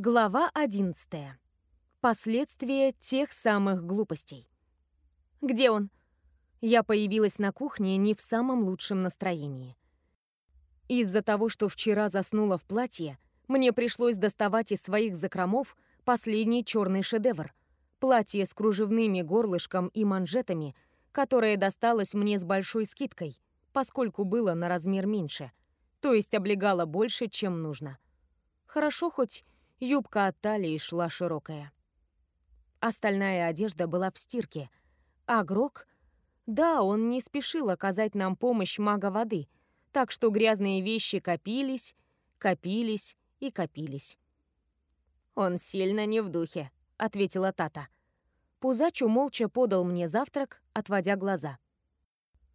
Глава 11. Последствия тех самых глупостей. Где он? Я появилась на кухне не в самом лучшем настроении. Из-за того, что вчера заснула в платье, мне пришлось доставать из своих закромов последний черный шедевр — платье с кружевными горлышком и манжетами, которое досталось мне с большой скидкой, поскольку было на размер меньше, то есть облегало больше, чем нужно. Хорошо хоть Юбка от талии шла широкая. Остальная одежда была в стирке, а Грок... Да, он не спешил оказать нам помощь мага воды, так что грязные вещи копились, копились и копились. «Он сильно не в духе», — ответила Тата. Пузачу молча подал мне завтрак, отводя глаза.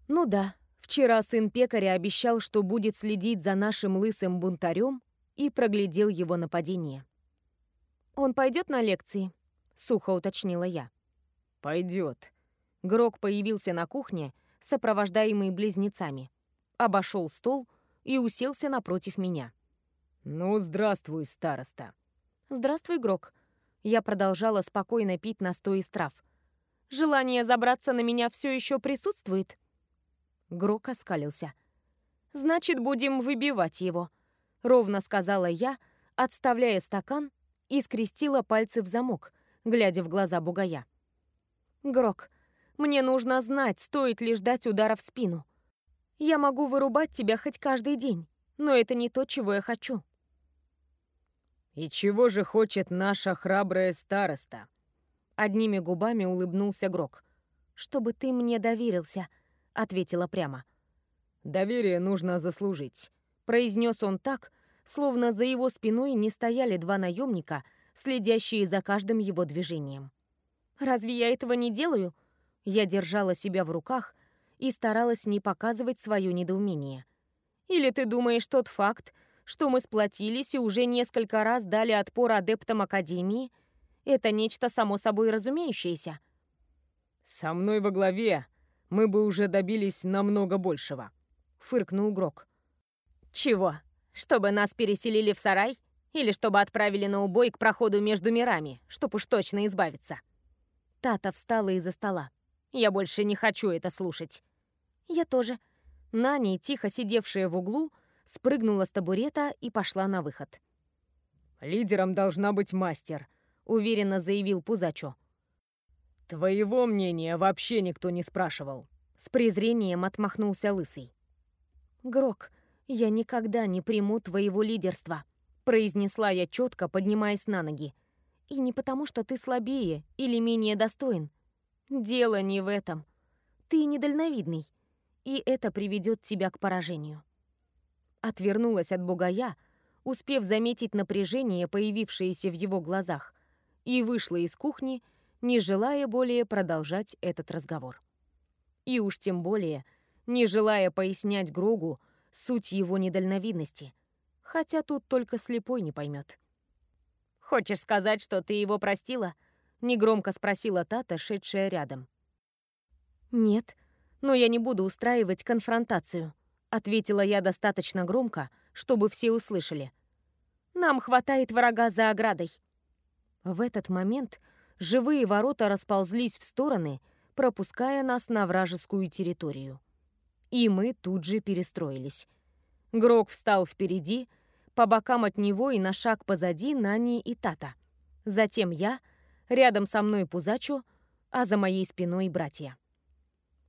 «Ну да, вчера сын пекаря обещал, что будет следить за нашим лысым бунтарем и проглядел его нападение. «Он пойдет на лекции?» — сухо уточнила я. «Пойдет». Грок появился на кухне, сопровождаемый близнецами. Обошел стол и уселся напротив меня. «Ну, здравствуй, староста». «Здравствуй, Грок». Я продолжала спокойно пить настой из трав. «Желание забраться на меня все еще присутствует?» Грок оскалился. «Значит, будем выбивать его», — ровно сказала я, отставляя стакан и скрестила пальцы в замок, глядя в глаза бугая. «Грок, мне нужно знать, стоит ли ждать удара в спину. Я могу вырубать тебя хоть каждый день, но это не то, чего я хочу». «И чего же хочет наша храбрая староста?» Одними губами улыбнулся Грок. «Чтобы ты мне доверился», — ответила прямо. «Доверие нужно заслужить», — произнес он так, словно за его спиной не стояли два наемника, следящие за каждым его движением. «Разве я этого не делаю?» Я держала себя в руках и старалась не показывать свое недоумение. «Или ты думаешь, тот факт, что мы сплотились и уже несколько раз дали отпор адептам Академии, это нечто само собой разумеющееся?» «Со мной во главе мы бы уже добились намного большего», — фыркнул Грок. «Чего?» Чтобы нас переселили в сарай? Или чтобы отправили на убой к проходу между мирами, чтоб уж точно избавиться?» Тата встала из-за стола. «Я больше не хочу это слушать». «Я тоже». Нани, тихо сидевшая в углу, спрыгнула с табурета и пошла на выход. «Лидером должна быть мастер», — уверенно заявил Пузачо. «Твоего мнения вообще никто не спрашивал». С презрением отмахнулся Лысый. «Грок, «Я никогда не приму твоего лидерства», — произнесла я четко, поднимаясь на ноги. «И не потому, что ты слабее или менее достоин. Дело не в этом. Ты недальновидный, и это приведет тебя к поражению». Отвернулась от бугая, успев заметить напряжение, появившееся в его глазах, и вышла из кухни, не желая более продолжать этот разговор. И уж тем более, не желая пояснять Грогу, суть его недальновидности, хотя тут только слепой не поймет. «Хочешь сказать, что ты его простила?» — негромко спросила Тата, шедшая рядом. «Нет, но я не буду устраивать конфронтацию», — ответила я достаточно громко, чтобы все услышали. «Нам хватает врага за оградой». В этот момент живые ворота расползлись в стороны, пропуская нас на вражескую территорию. И мы тут же перестроились. Грок встал впереди, по бокам от него и на шаг позади Нани и Тата. Затем я, рядом со мной Пузачо, а за моей спиной братья.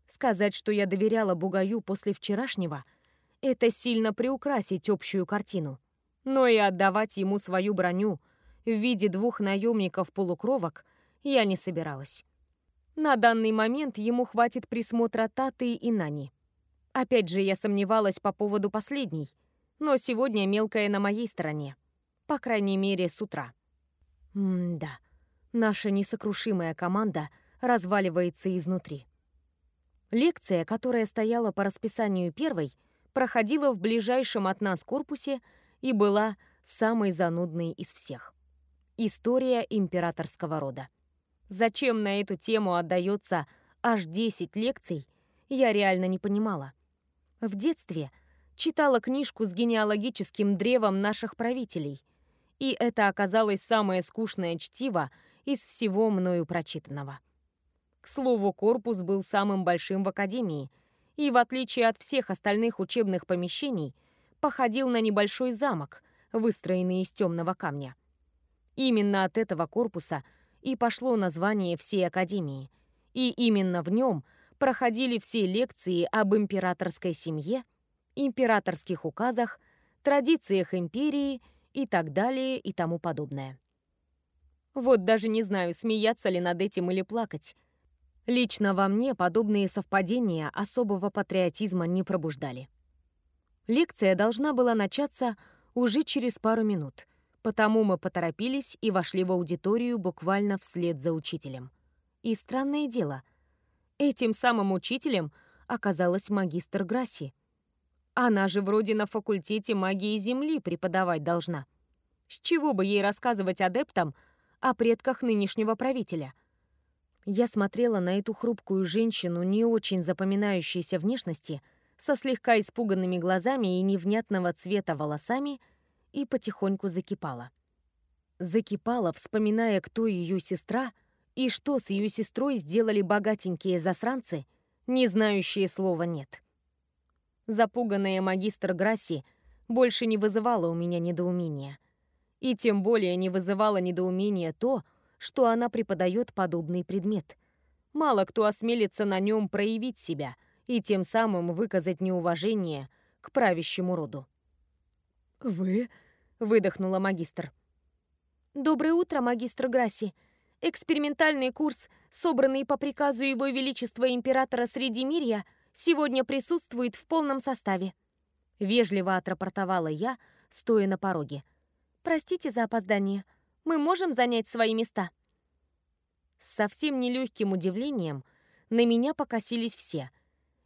Сказать, что я доверяла Бугаю после вчерашнего, это сильно приукрасить общую картину. Но и отдавать ему свою броню в виде двух наемников-полукровок я не собиралась. На данный момент ему хватит присмотра Таты и Нани. Опять же, я сомневалась по поводу последней, но сегодня мелкая на моей стороне. По крайней мере, с утра. М-да, наша несокрушимая команда разваливается изнутри. Лекция, которая стояла по расписанию первой, проходила в ближайшем от нас корпусе и была самой занудной из всех. История императорского рода. Зачем на эту тему отдается аж 10 лекций, я реально не понимала. В детстве читала книжку с генеалогическим древом наших правителей и это оказалось самое скучное чтиво из всего мною прочитанного. К слову, корпус был самым большим в Академии, и, в отличие от всех остальных учебных помещений, походил на небольшой замок, выстроенный из темного камня. Именно от этого корпуса и пошло название всей Академии, и именно в нем проходили все лекции об императорской семье, императорских указах, традициях империи и так далее и тому подобное. Вот даже не знаю, смеяться ли над этим или плакать. Лично во мне подобные совпадения особого патриотизма не пробуждали. Лекция должна была начаться уже через пару минут, потому мы поторопились и вошли в аудиторию буквально вслед за учителем. И странное дело, этим самым учителем оказалась магистр Грасси. Она же вроде на факультете магии Земли преподавать должна. С чего бы ей рассказывать адептам о предках нынешнего правителя? Я смотрела на эту хрупкую женщину не очень запоминающейся внешности, со слегка испуганными глазами и невнятного цвета волосами, и потихоньку закипала. Закипала, вспоминая, кто ее сестра и что с ее сестрой сделали богатенькие засранцы, не знающие слова «нет». Запуганная магистр Грасси больше не вызывала у меня недоумения. И тем более не вызывало недоумения то, что она преподает подобный предмет. Мало кто осмелится на нем проявить себя и тем самым выказать неуважение к правящему роду. «Вы?» — выдохнула магистр. «Доброе утро, магистр Грасси. Экспериментальный курс, собранный по приказу Его Величества Императора Средимирья, сегодня присутствует в полном составе», — вежливо отрапортовала я, стоя на пороге. «Простите за опоздание. Мы можем занять свои места?» С совсем нелегким удивлением на меня покосились все.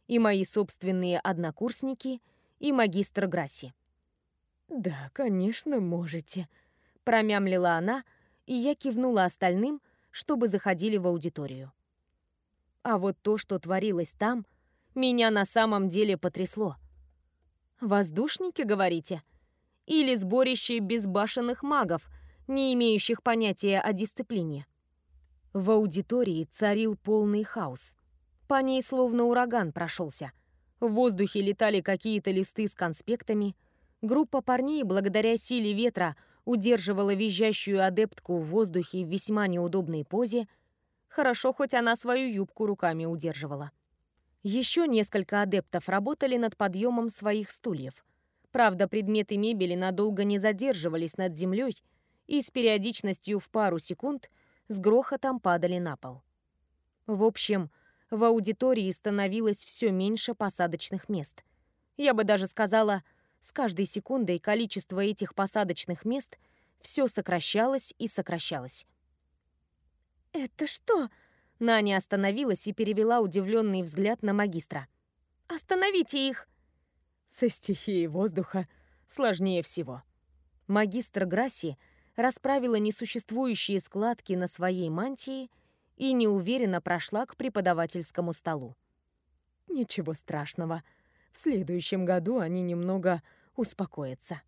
И мои собственные однокурсники, и магистр Грасси. «Да, конечно, можете», — промямлила она, и я кивнула остальным, чтобы заходили в аудиторию. А вот то, что творилось там — меня на самом деле потрясло. Воздушники, говорите? Или сборище безбашенных магов, не имеющих понятия о дисциплине? В аудитории царил полный хаос. По ней словно ураган прошелся. В воздухе летали какие-то листы с конспектами. Группа парней, благодаря силе ветра, удерживала визжащую адептку в воздухе в весьма неудобной позе. Хорошо, хоть она свою юбку руками удерживала. Еще несколько адептов работали над подъемом своих стульев. Правда, предметы мебели надолго не задерживались над землей и с периодичностью в пару секунд с грохотом падали на пол. В общем, в аудитории становилось все меньше посадочных мест. Я бы даже сказала, с каждой секундой количество этих посадочных мест все сокращалось и сокращалось. «Это что?» Наня остановилась и перевела удивленный взгляд на магистра. «Остановите их!» Со стихией воздуха сложнее всего. Магистр Грасси расправила несуществующие складки на своей мантии и неуверенно прошла к преподавательскому столу. «Ничего страшного. В следующем году они немного успокоятся».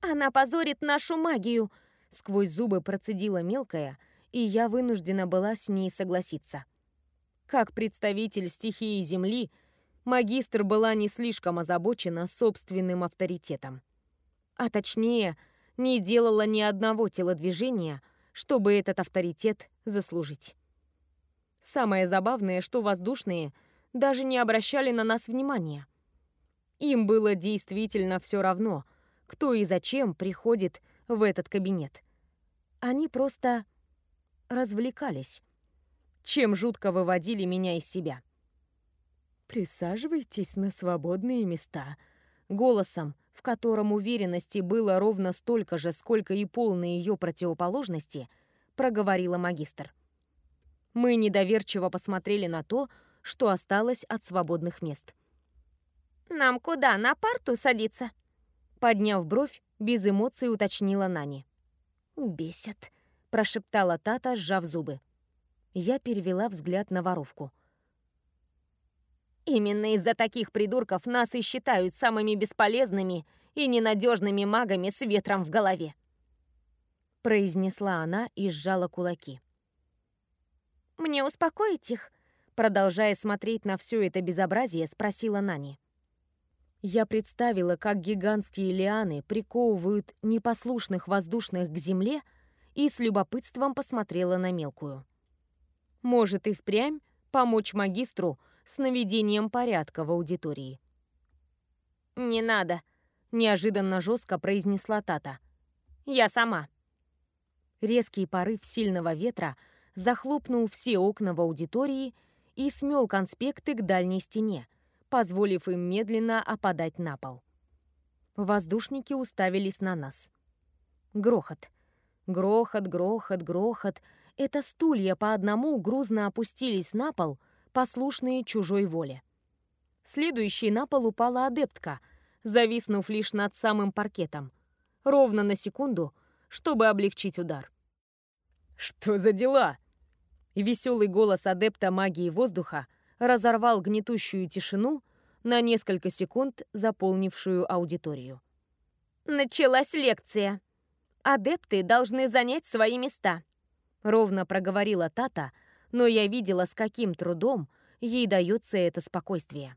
«Она позорит нашу магию!» — сквозь зубы процедила мелкая — и я вынуждена была с ней согласиться. Как представитель стихии Земли, магистр была не слишком озабочена собственным авторитетом. А точнее, не делала ни одного телодвижения, чтобы этот авторитет заслужить. Самое забавное, что воздушные даже не обращали на нас внимания. Им было действительно все равно, кто и зачем приходит в этот кабинет. Они просто развлекались, чем жутко выводили меня из себя. «Присаживайтесь на свободные места», голосом, в котором уверенности было ровно столько же, сколько и полной ее противоположности, проговорила магистр. Мы недоверчиво посмотрели на то, что осталось от свободных мест. «Нам куда, на парту садиться?» Подняв бровь, без эмоций уточнила Нани. «Бесит», прошептала Тата, сжав зубы. Я перевела взгляд на воровку. «Именно из-за таких придурков нас и считают самыми бесполезными и ненадежными магами с ветром в голове», произнесла она и сжала кулаки. «Мне успокоить их?» Продолжая смотреть на все это безобразие, спросила Нани. Я представила, как гигантские лианы приковывают непослушных воздушных к земле и с любопытством посмотрела на мелкую. Может и впрямь помочь магистру с наведением порядка в аудитории. «Не надо», — неожиданно жестко произнесла Тата. «Я сама». Резкий порыв сильного ветра захлопнул все окна в аудитории и смел конспекты к дальней стене, позволив им медленно опадать на пол. Воздушники уставились на нас. Грохот. Грохот, грохот, грохот. Это стулья по одному грузно опустились на пол, послушные чужой воле. Следующей на пол упала адептка, зависнув лишь над самым паркетом. Ровно на секунду, чтобы облегчить удар. «Что за дела?» Веселый голос адепта магии воздуха разорвал гнетущую тишину, на несколько секунд заполнившую аудиторию. «Началась лекция. Адепты должны занять свои места», — ровно проговорила Тата, но я видела, с каким трудом ей дается это спокойствие.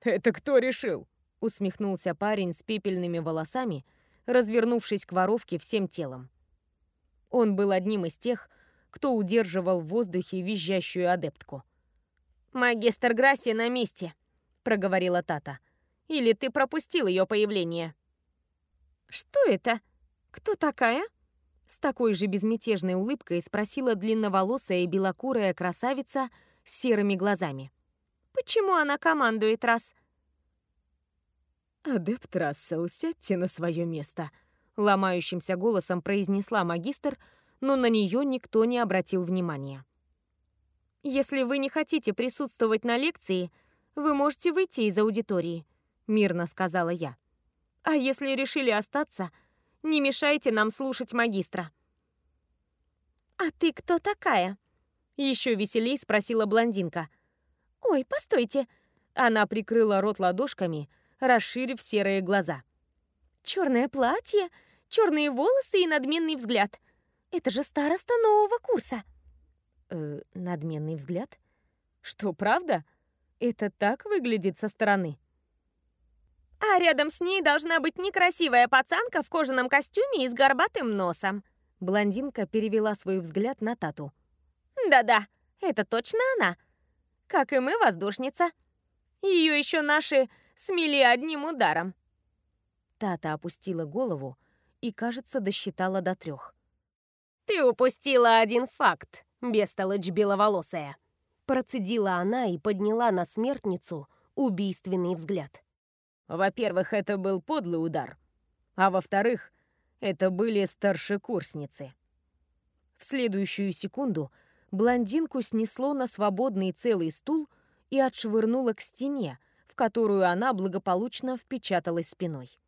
«Это кто решил?» — усмехнулся парень с пепельными волосами, развернувшись к воровке всем телом. Он был одним из тех, кто удерживал в воздухе визжащую адептку. «Магистр Грасси на месте», — проговорила Тата. «Или ты пропустил ее появление?» «Что это? Кто такая?» С такой же безмятежной улыбкой спросила длинноволосая и белокурая красавица с серыми глазами. «Почему она командует раз?» «Адепт Рассел, сядьте на свое место», ломающимся голосом произнесла магистр, но на нее никто не обратил внимания. «Если вы не хотите присутствовать на лекции, вы можете выйти из аудитории», — мирно сказала я. «А если решили остаться, не мешайте нам слушать магистра». «А ты кто такая?» — еще веселей спросила блондинка. «Ой, постойте!» Она прикрыла рот ладошками, расширив серые глаза. «Черное платье, черные волосы и надменный взгляд. Это же староста нового курса. Э, надменный взгляд? Что, правда? Это так выглядит со стороны? А рядом с ней должна быть некрасивая пацанка в кожаном костюме и с горбатым носом. Блондинка перевела свой взгляд на Тату. Да-да, это точно она. Как и мы, воздушница. Ее еще наши смели одним ударом. Тата опустила голову, и, кажется, досчитала до трех. «Ты упустила один факт, бестолочь беловолосая!» Процедила она и подняла на смертницу убийственный взгляд. Во-первых, это был подлый удар. А во-вторых, это были старшекурсницы. В следующую секунду блондинку снесло на свободный целый стул и отшвырнуло к стене, в которую она благополучно впечаталась спиной.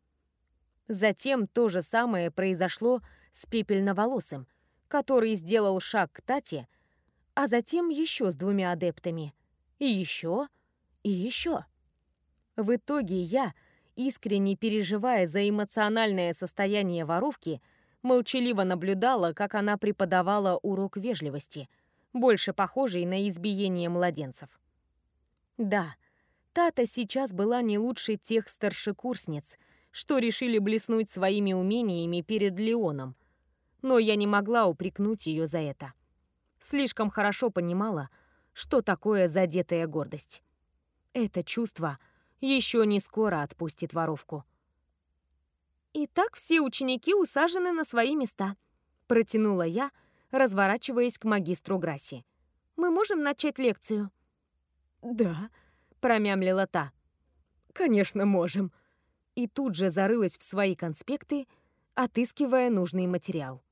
Затем то же самое произошло с пепельноволосым, который сделал шаг к Тате, а затем еще с двумя адептами. И еще, и еще. В итоге я, искренне переживая за эмоциональное состояние воровки, молчаливо наблюдала, как она преподавала урок вежливости, больше похожий на избиение младенцев. Да, Тата сейчас была не лучше тех старшекурсниц — что решили блеснуть своими умениями перед Леоном. Но я не могла упрекнуть ее за это. Слишком хорошо понимала, что такое задетая гордость. Это чувство еще не скоро отпустит воровку. «Итак, все ученики усажены на свои места», — протянула я, разворачиваясь к магистру Грасси. «Мы можем начать лекцию?» «Да», — промямлила та. «Конечно, можем», и тут же зарылась в свои конспекты, отыскивая нужный материал.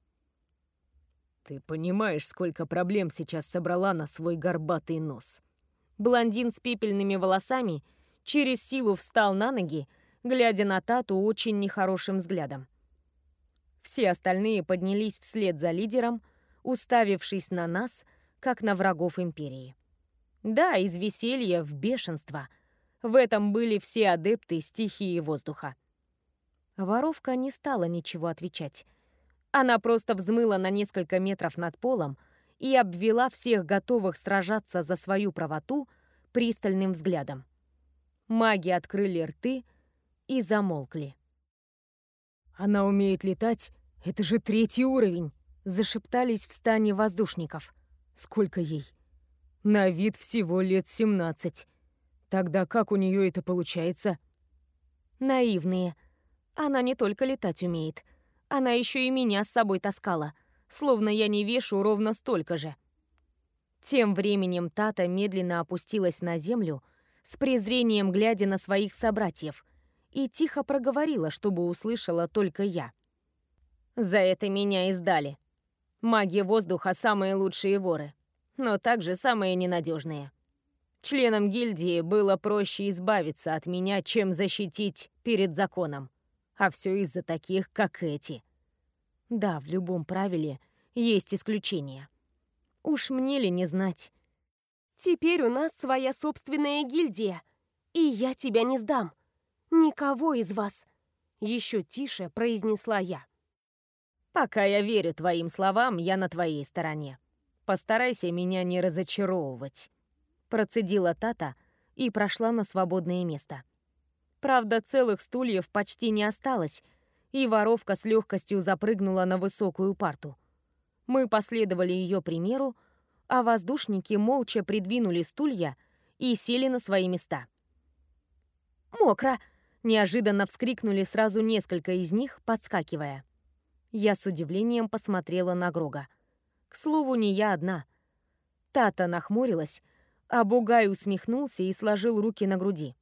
«Ты понимаешь, сколько проблем сейчас собрала на свой горбатый нос?» Блондин с пепельными волосами через силу встал на ноги, глядя на Тату очень нехорошим взглядом. Все остальные поднялись вслед за лидером, уставившись на нас, как на врагов Империи. Да, из веселья в бешенство — в этом были все адепты стихии воздуха. Воровка не стала ничего отвечать. Она просто взмыла на несколько метров над полом и обвела всех готовых сражаться за свою правоту пристальным взглядом. Маги открыли рты и замолкли. «Она умеет летать? Это же третий уровень!» Зашептались в стане воздушников. «Сколько ей?» «На вид всего лет семнадцать. Тогда как у нее это получается?» «Наивные. Она не только летать умеет. Она еще и меня с собой таскала, словно я не вешу ровно столько же». Тем временем Тата медленно опустилась на землю, с презрением глядя на своих собратьев, и тихо проговорила, чтобы услышала только я. «За это меня и сдали. Маги воздуха — самые лучшие воры, но также самые ненадежные. Членам гильдии было проще избавиться от меня, чем защитить перед законом. А все из-за таких, как эти. Да, в любом правиле есть исключения. Уж мне ли не знать. Теперь у нас своя собственная гильдия, и я тебя не сдам. Никого из вас. Еще тише произнесла я. Пока я верю твоим словам, я на твоей стороне. Постарайся меня не разочаровывать. Процедила Тата и прошла на свободное место. Правда, целых стульев почти не осталось, и воровка с легкостью запрыгнула на высокую парту. Мы последовали ее примеру, а воздушники молча придвинули стулья и сели на свои места. «Мокро!» — неожиданно вскрикнули сразу несколько из них, подскакивая. Я с удивлением посмотрела на Грога. К слову, не я одна. Тата нахмурилась, а Бугай усмехнулся и сложил руки на груди.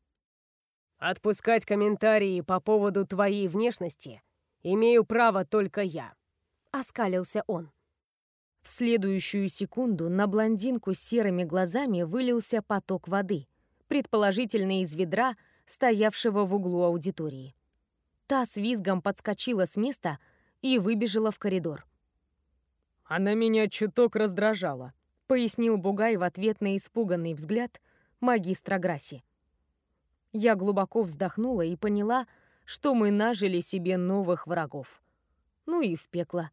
«Отпускать комментарии по поводу твоей внешности имею право только я», — оскалился он. В следующую секунду на блондинку с серыми глазами вылился поток воды, предположительно из ведра, стоявшего в углу аудитории. Та с визгом подскочила с места и выбежала в коридор. «Она меня чуток раздражала», пояснил Бугай в ответ на испуганный взгляд магистра Граси. Я глубоко вздохнула и поняла, что мы нажили себе новых врагов. Ну и в пекло.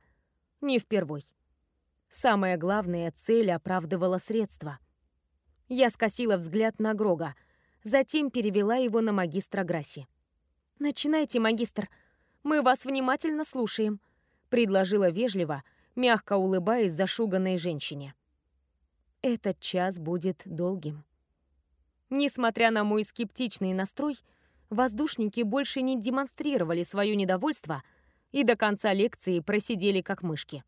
Не впервой. Самое главное, цель оправдывала средства. Я скосила взгляд на Грога, затем перевела его на магистра Граси. «Начинайте, магистр. Мы вас внимательно слушаем», — предложила вежливо, мягко улыбаясь зашуганной женщине. Этот час будет долгим. Несмотря на мой скептичный настрой, воздушники больше не демонстрировали свое недовольство и до конца лекции просидели как мышки.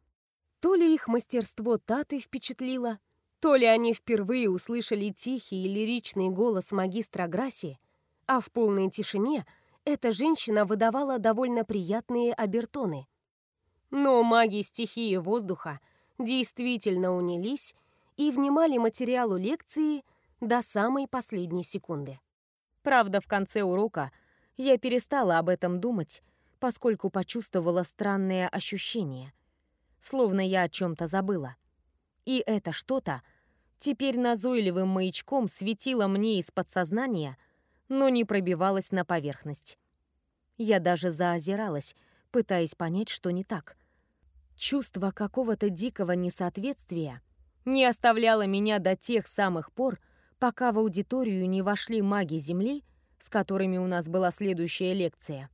То ли их мастерство Таты впечатлило, то ли они впервые услышали тихий и лиричный голос магистра Граси, а в полной тишине эта женщина выдавала довольно приятные обертоны. Но маги стихии воздуха действительно унялись и внимали материалу лекции до самой последней секунды. Правда, в конце урока я перестала об этом думать, поскольку почувствовала странное ощущение, словно я о чем-то забыла. И это что-то теперь назойливым маячком светило мне из подсознания, но не пробивалось на поверхность. Я даже заозиралась, пытаясь понять, что не так. Чувство какого-то дикого несоответствия не оставляла меня до тех самых пор, пока в аудиторию не вошли маги Земли, с которыми у нас была следующая лекция,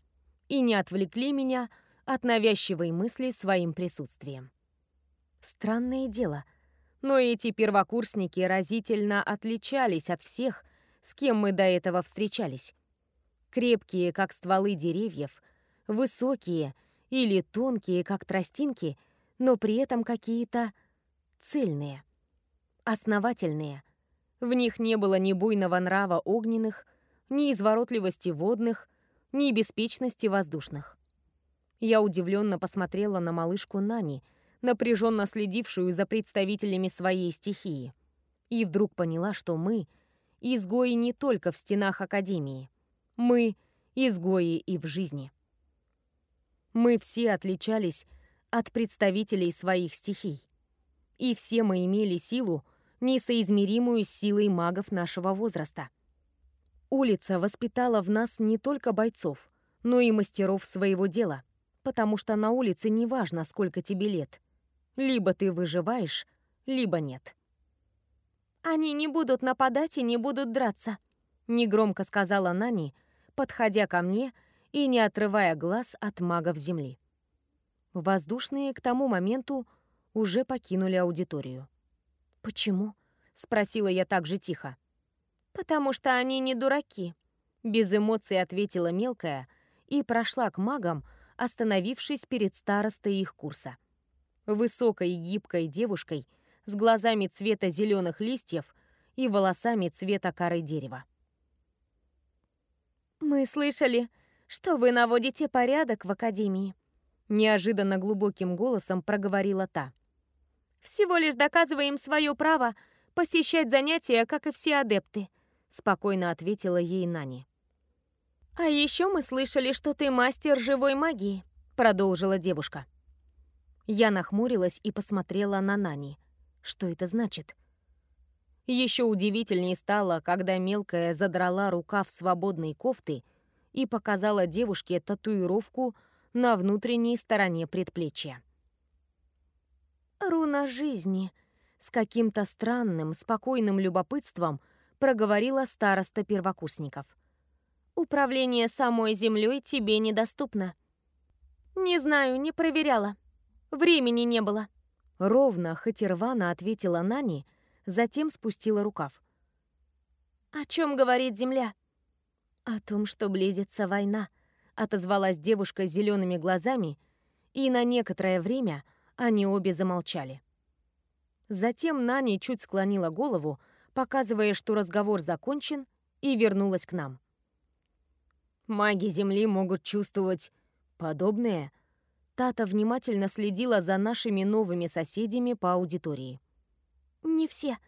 и не отвлекли меня от навязчивой мысли своим присутствием. Странное дело, но эти первокурсники разительно отличались от всех, с кем мы до этого встречались. Крепкие, как стволы деревьев, высокие или тонкие, как тростинки, но при этом какие-то цельные, основательные. В них не было ни буйного нрава огненных, ни изворотливости водных, ни беспечности воздушных. Я удивленно посмотрела на малышку Нани, напряженно следившую за представителями своей стихии, и вдруг поняла, что мы — изгои не только в стенах Академии. Мы — изгои и в жизни. Мы все отличались от представителей своих стихий. И все мы имели силу, несоизмеримую силой магов нашего возраста. Улица воспитала в нас не только бойцов, но и мастеров своего дела, потому что на улице не важно, сколько тебе лет. Либо ты выживаешь, либо нет. «Они не будут нападать и не будут драться», — негромко сказала Нани, подходя ко мне и не отрывая глаз от магов Земли. Воздушные к тому моменту уже покинули аудиторию. «Почему?» — спросила я так же тихо. «Потому что они не дураки», — без эмоций ответила мелкая и прошла к магам, остановившись перед старостой их курса. Высокой и гибкой девушкой с глазами цвета зеленых листьев и волосами цвета коры дерева. «Мы слышали, что вы наводите порядок в Академии», неожиданно глубоким голосом проговорила та. «Всего лишь доказываем свое право посещать занятия, как и все адепты», спокойно ответила ей Нани. «А еще мы слышали, что ты мастер живой магии», продолжила девушка. Я нахмурилась и посмотрела на Нани. Что это значит? Еще удивительнее стало, когда мелкая задрала рукав свободной кофты и показала девушке татуировку на внутренней стороне предплечья. «Руна жизни», — с каким-то странным, спокойным любопытством проговорила староста первокурсников. «Управление самой землей тебе недоступно». «Не знаю, не проверяла. Времени не было». Ровно, хоть и рвано ответила Нани, затем спустила рукав. «О чем говорит Земля?» «О том, что близится война», — отозвалась девушка зелеными глазами, и на некоторое время они обе замолчали. Затем Нани чуть склонила голову, показывая, что разговор закончен, и вернулась к нам. «Маги Земли могут чувствовать подобное», Тата внимательно следила за нашими новыми соседями по аудитории. «Не все.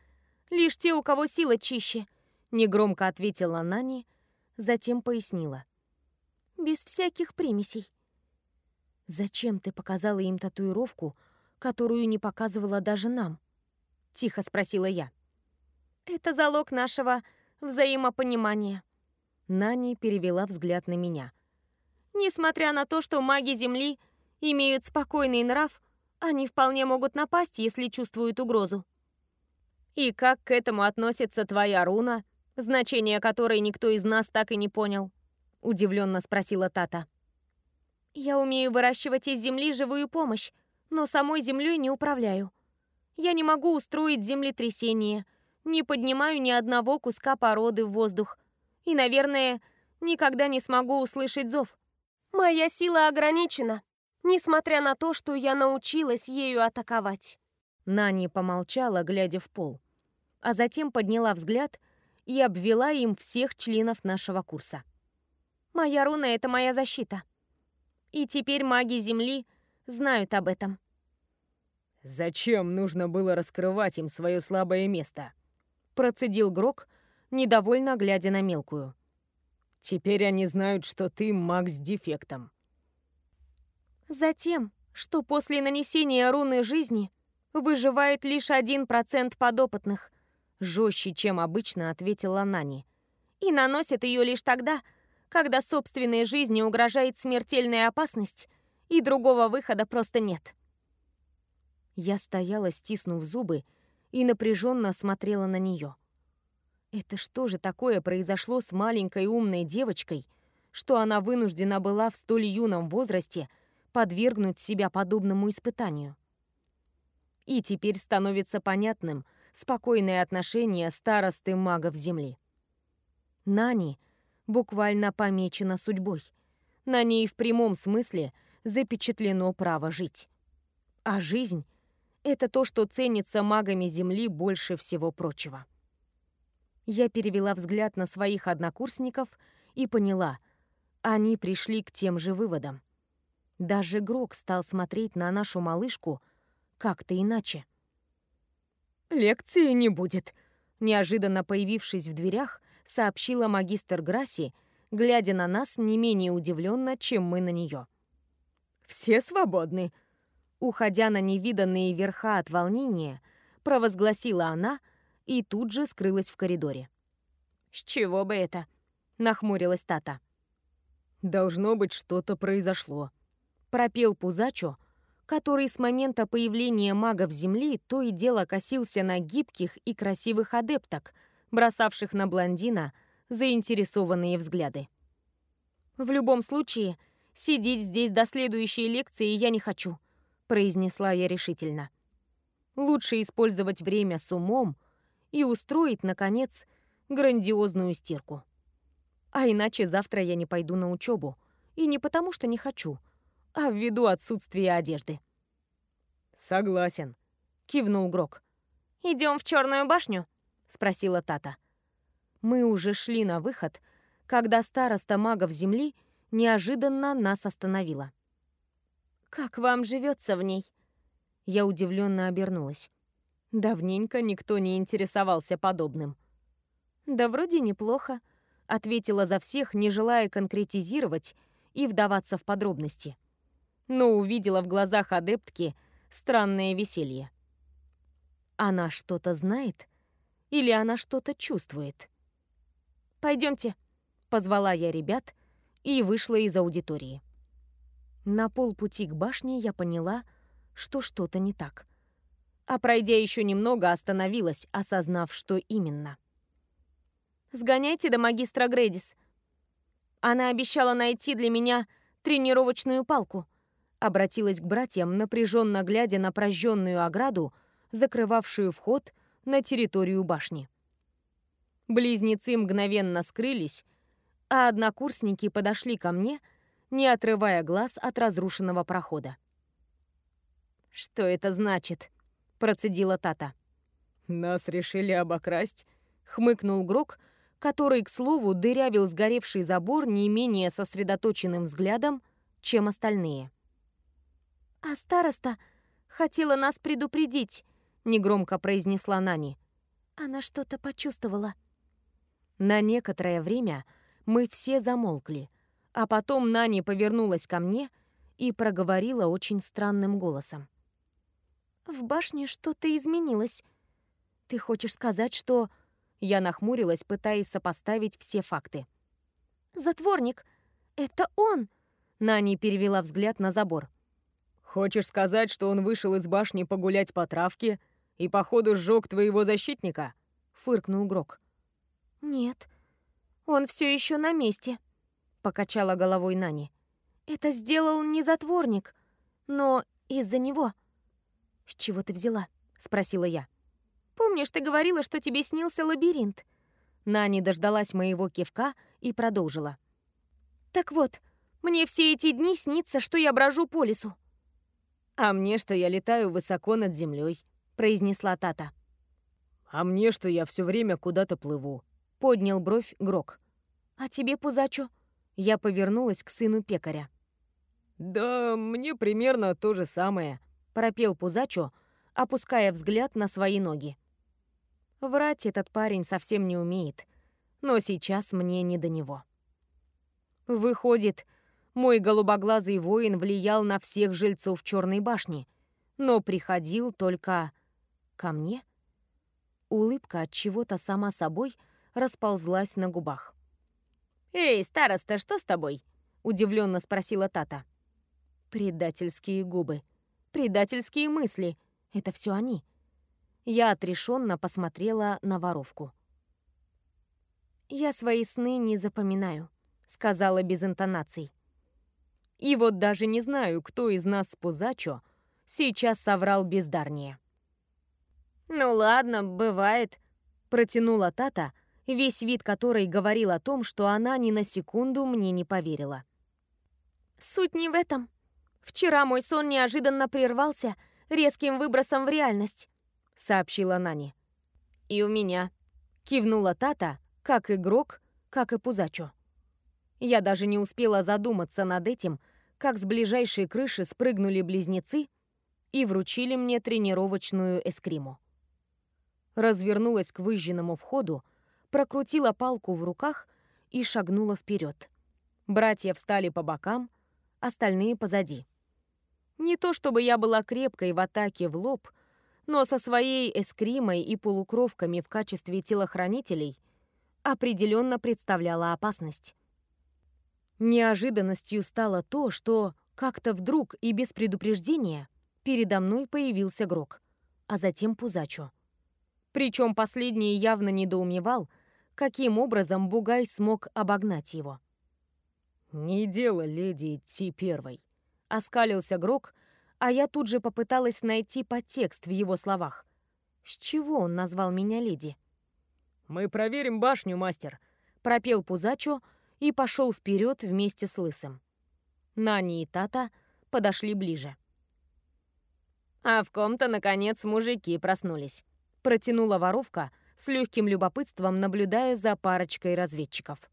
Лишь те, у кого сила чище», — негромко ответила Нани, затем пояснила. «Без всяких примесей». «Зачем ты показала им татуировку, которую не показывала даже нам?» — тихо спросила я. «Это залог нашего взаимопонимания». Нани перевела взгляд на меня. «Несмотря на то, что маги Земли — имеют спокойный нрав, они вполне могут напасть, если чувствуют угрозу. И как к этому относится твоя руна, значение которой никто из нас так и не понял? Удивленно спросила Тата. Я умею выращивать из земли живую помощь, но самой землей не управляю. Я не могу устроить землетрясение, не поднимаю ни одного куска породы в воздух и, наверное, никогда не смогу услышать зов. Моя сила ограничена, несмотря на то, что я научилась ею атаковать. Нани помолчала, глядя в пол, а затем подняла взгляд и обвела им всех членов нашего курса. Моя руна — это моя защита. И теперь маги Земли знают об этом. «Зачем нужно было раскрывать им свое слабое место?» Процедил Грок, недовольно глядя на мелкую. «Теперь они знают, что ты маг с дефектом. Затем, что после нанесения руны жизни выживает лишь один процент подопытных, жестче, чем обычно ответила Нани. И наносит ее лишь тогда, когда собственной жизни угрожает смертельная опасность, и другого выхода просто нет. Я стояла, стиснув зубы, и напряженно смотрела на нее. Это что же такое произошло с маленькой умной девочкой, что она вынуждена была в столь юном возрасте подвергнуть себя подобному испытанию. И теперь становится понятным спокойное отношение старосты магов Земли. Нани буквально помечена судьбой. На ней в прямом смысле запечатлено право жить. А жизнь — это то, что ценится магами Земли больше всего прочего. Я перевела взгляд на своих однокурсников и поняла, они пришли к тем же выводам. Даже Грок стал смотреть на нашу малышку как-то иначе. «Лекции не будет», — неожиданно появившись в дверях, сообщила магистр Грасси, глядя на нас не менее удивленно, чем мы на нее. «Все свободны», — уходя на невиданные верха от волнения, провозгласила она и тут же скрылась в коридоре. «С чего бы это?» — нахмурилась Тата. «Должно быть, что-то произошло», пропел Пузачо, который с момента появления магов Земли то и дело косился на гибких и красивых адепток, бросавших на блондина заинтересованные взгляды. «В любом случае, сидеть здесь до следующей лекции я не хочу», произнесла я решительно. «Лучше использовать время с умом и устроить, наконец, грандиозную стирку. А иначе завтра я не пойду на учебу. И не потому, что не хочу, а ввиду отсутствия одежды. «Согласен», — кивнул Грок. Идем в Черную башню?» — спросила Тата. Мы уже шли на выход, когда староста магов Земли неожиданно нас остановила. «Как вам живется в ней?» Я удивленно обернулась. Давненько никто не интересовался подобным. «Да вроде неплохо», — ответила за всех, не желая конкретизировать и вдаваться в подробности но увидела в глазах адептки странное веселье. Она что-то знает или она что-то чувствует? Пойдемте, позвала я ребят и вышла из аудитории. На полпути к башне я поняла, что что-то не так. А пройдя еще немного, остановилась, осознав, что именно. «Сгоняйте до магистра Грэдис. Она обещала найти для меня тренировочную палку», обратилась к братьям, напряженно глядя на прожженную ограду, закрывавшую вход на территорию башни. Близнецы мгновенно скрылись, а однокурсники подошли ко мне, не отрывая глаз от разрушенного прохода. «Что это значит?» – процедила Тата. «Нас решили обокрасть», — хмыкнул Грок, который, к слову, дырявил сгоревший забор не менее сосредоточенным взглядом, чем остальные. «А староста хотела нас предупредить», — негромко произнесла Нани. Она что-то почувствовала. На некоторое время мы все замолкли, а потом Нани повернулась ко мне и проговорила очень странным голосом. «В башне что-то изменилось. Ты хочешь сказать, что...» Я нахмурилась, пытаясь сопоставить все факты. «Затворник! Это он!» Нани перевела взгляд на забор. Хочешь сказать, что он вышел из башни погулять по травке и, походу, сжег твоего защитника?» — фыркнул Грок. «Нет, он все еще на месте», — покачала головой Нани. «Это сделал не затворник, но из-за него». «С чего ты взяла?» — спросила я. «Помнишь, ты говорила, что тебе снился лабиринт?» Нани дождалась моего кивка и продолжила. «Так вот, мне все эти дни снится, что я брожу по лесу. «А мне, что я летаю высоко над землей», — произнесла Тата. «А мне, что я все время куда-то плыву», — поднял бровь Грок. «А тебе, Пузачо?» Я повернулась к сыну пекаря. «Да мне примерно то же самое», — пропел Пузачо, опуская взгляд на свои ноги. Врать этот парень совсем не умеет, но сейчас мне не до него. Выходит, мой голубоглазый воин влиял на всех жильцов Черной башни, но приходил только ко мне. Улыбка от чего-то сама собой расползлась на губах. «Эй, староста, что с тобой?» — удивленно спросила Тата. Предательские губы, предательские мысли — это все они. Я отрешенно посмотрела на воровку. «Я свои сны не запоминаю», — сказала без интонаций. И вот даже не знаю, кто из нас с Пузачо сейчас соврал бездарнее. «Ну ладно, бывает», — протянула Тата, весь вид которой говорил о том, что она ни на секунду мне не поверила. «Суть не в этом. Вчера мой сон неожиданно прервался резким выбросом в реальность», — сообщила Нани. «И у меня», — кивнула Тата, как игрок, как и Пузачо. Я даже не успела задуматься над этим, как с ближайшей крыши спрыгнули близнецы и вручили мне тренировочную эскриму. Развернулась к выжженному входу, прокрутила палку в руках и шагнула вперед. Братья встали по бокам, остальные позади. Не то чтобы я была крепкой в атаке в лоб, но со своей эскримой и полукровками в качестве телохранителей определенно представляла опасность. Неожиданностью стало то, что Как-то вдруг и без предупреждения передо мной появился Грок, а затем Пузачо. Причем последний явно недоумевал, каким образом Бугай смог обогнать его. «Не дело леди идти первой», — оскалился Грок, а я тут же попыталась найти подтекст в его словах. С чего он назвал меня леди? «Мы проверим башню, мастер», — пропел Пузачо и пошел вперед вместе с Лысым. Нани и Тата подошли ближе. «А в ком-то, наконец, мужики проснулись», — протянула воровка, с легким любопытством наблюдая за парочкой разведчиков.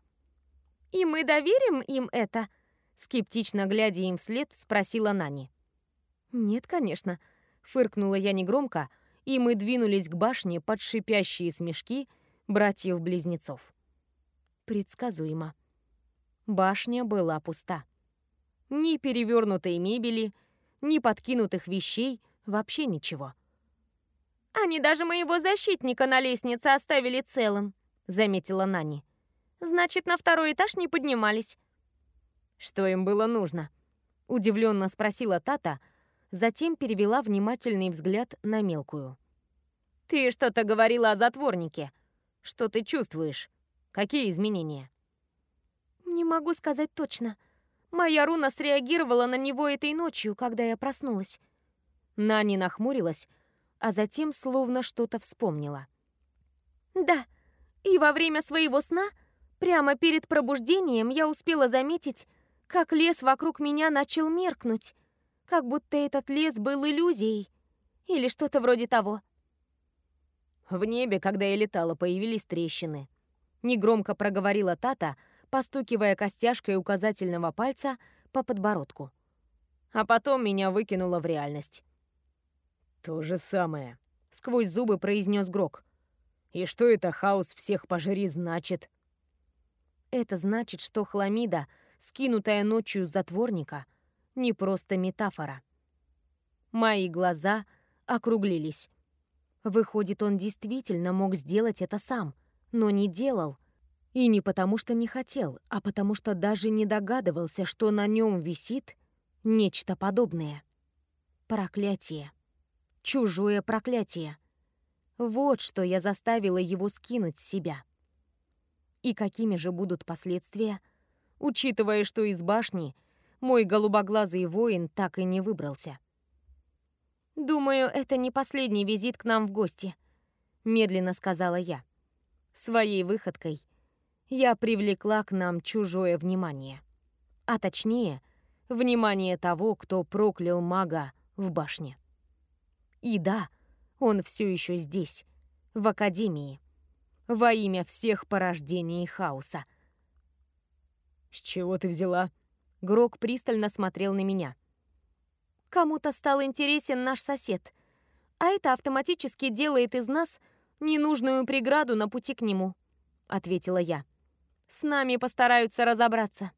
«И мы доверим им это?» Скептично глядя им вслед, спросила Нани. «Нет, конечно», — фыркнула я негромко, и мы двинулись к башне под шипящие смешки братьев-близнецов. Предсказуемо. Башня была пуста. Ни перевернутой мебели, ни подкинутых вещей, вообще ничего. «Они даже моего защитника на лестнице оставили целым», — заметила Нани. «Значит, на второй этаж не поднимались». «Что им было нужно?» — удивленно спросила Тата, затем перевела внимательный взгляд на мелкую. «Ты что-то говорила о затворнике. Что ты чувствуешь? Какие изменения?» «Не могу сказать точно. Моя руна среагировала на него этой ночью, когда я проснулась». Нани нахмурилась, а затем словно что-то вспомнила. «Да, и во время своего сна, прямо перед пробуждением, я успела заметить, как лес вокруг меня начал меркнуть, как будто этот лес был иллюзией или что-то вроде того». В небе, когда я летала, появились трещины. Негромко проговорила Тата, постукивая костяшкой указательного пальца по подбородку. А потом меня выкинуло в реальность. «То же самое», — сквозь зубы произнес Грок. «И что это хаос всех пожри значит?» Это значит, что хламида, скинутая ночью с затворника, не просто метафора. Мои глаза округлились. Выходит, он действительно мог сделать это сам, но не делал, и не потому, что не хотел, а потому, что даже не догадывался, что на нем висит нечто подобное. Проклятие. Чужое проклятие. Вот что я заставила его скинуть с себя. И какими же будут последствия, учитывая, что из башни мой голубоглазый воин так и не выбрался. «Думаю, это не последний визит к нам в гости», — медленно сказала я. Своей выходкой я привлекла к нам чужое внимание. А точнее, внимание того, кто проклял мага в башне. И да, он все еще здесь, в Академии, во имя всех порождений хаоса. «С чего ты взяла?» Грок пристально смотрел на меня. «Кому-то стал интересен наш сосед, а это автоматически делает из нас ненужную преграду на пути к нему», — ответила я. С нами постараются разобраться.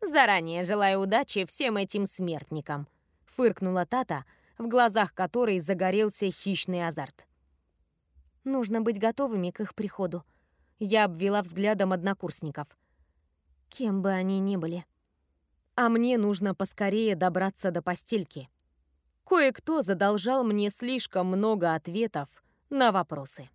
Заранее желаю удачи всем этим смертникам, фыркнула Тата, в глазах которой загорелся хищный азарт. Нужно быть готовыми к их приходу. Я обвела взглядом однокурсников. Кем бы они ни были. А мне нужно поскорее добраться до постельки. Кое-кто задолжал мне слишком много ответов на вопросы.